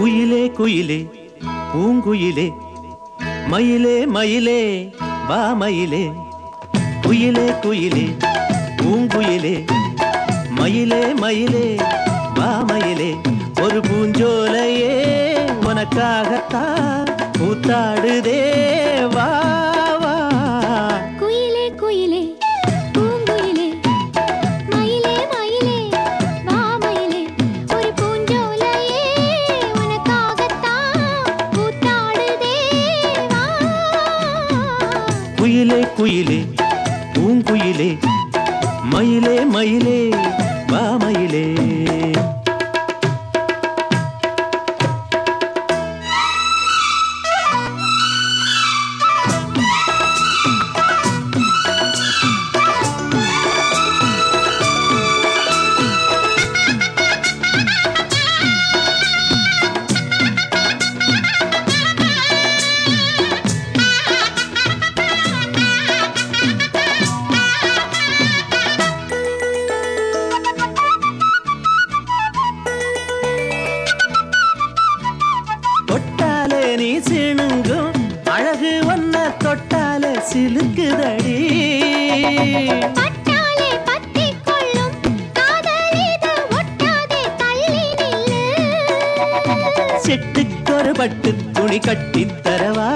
குயிலே குயிலே பூங்குயிலே. மயிலே மயிலே வா மயிலே. குயிலே குயிலே பூங்குயிலே. மயிலே மயிலே வா மயிலே. ஒரு பூஞ்சோலையே உனக்காகத்தான் கூத்தாடுதே வா. குயிலே பூங்குயிலே மயிலே மயிலே வா மயிலே. நீ சிணுங்கும் அழகு ஒன்ன தொட்டாலே சிலுக்குதடி. சிட்டுக்கொரு பட்டு துணி கட்டித் தரவா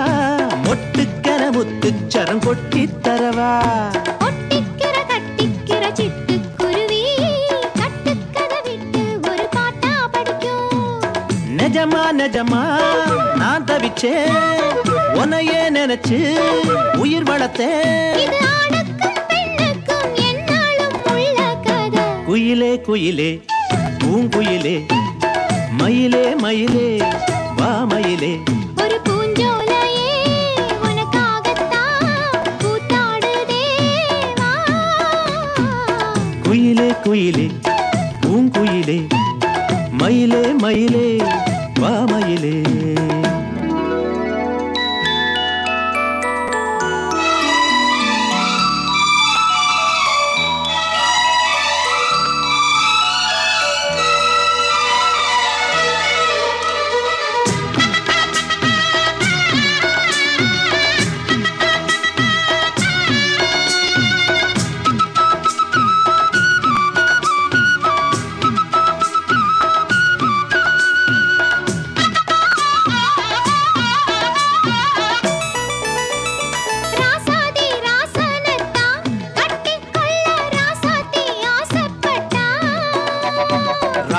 மொட்டுக்கர முத்துச்சரம் கொட்டித் தரவா நிஜமா நிஜமா நான் தவிச்சேன். உன்னையே நினைச்சு உயிர் வளர்த்தேன். குயிலே குயிலே பூங்குயிலே மயிலே மயிலே வா மயிலே. ஒரு பூஞ்சோலையே குயிலே குயிலே பூங்குயிலே மயிலே மயிலே.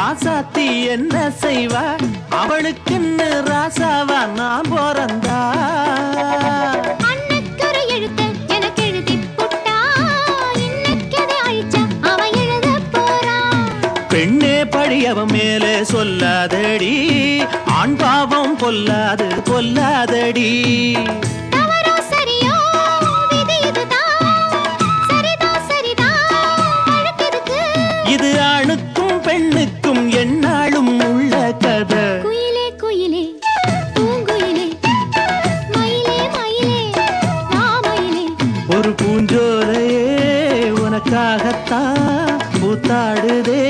ராசாத்தி என்ன செய்வா? அவளுக்குன்னு ராசாவா? நான் பிறந்தா. பெண்ணே படியவன் மேலே சொல்லாதடி. ஆண் பாவம் பொல்லாது பொல்லாதடி. உனக்காகத்தான் கூத்தாடுதே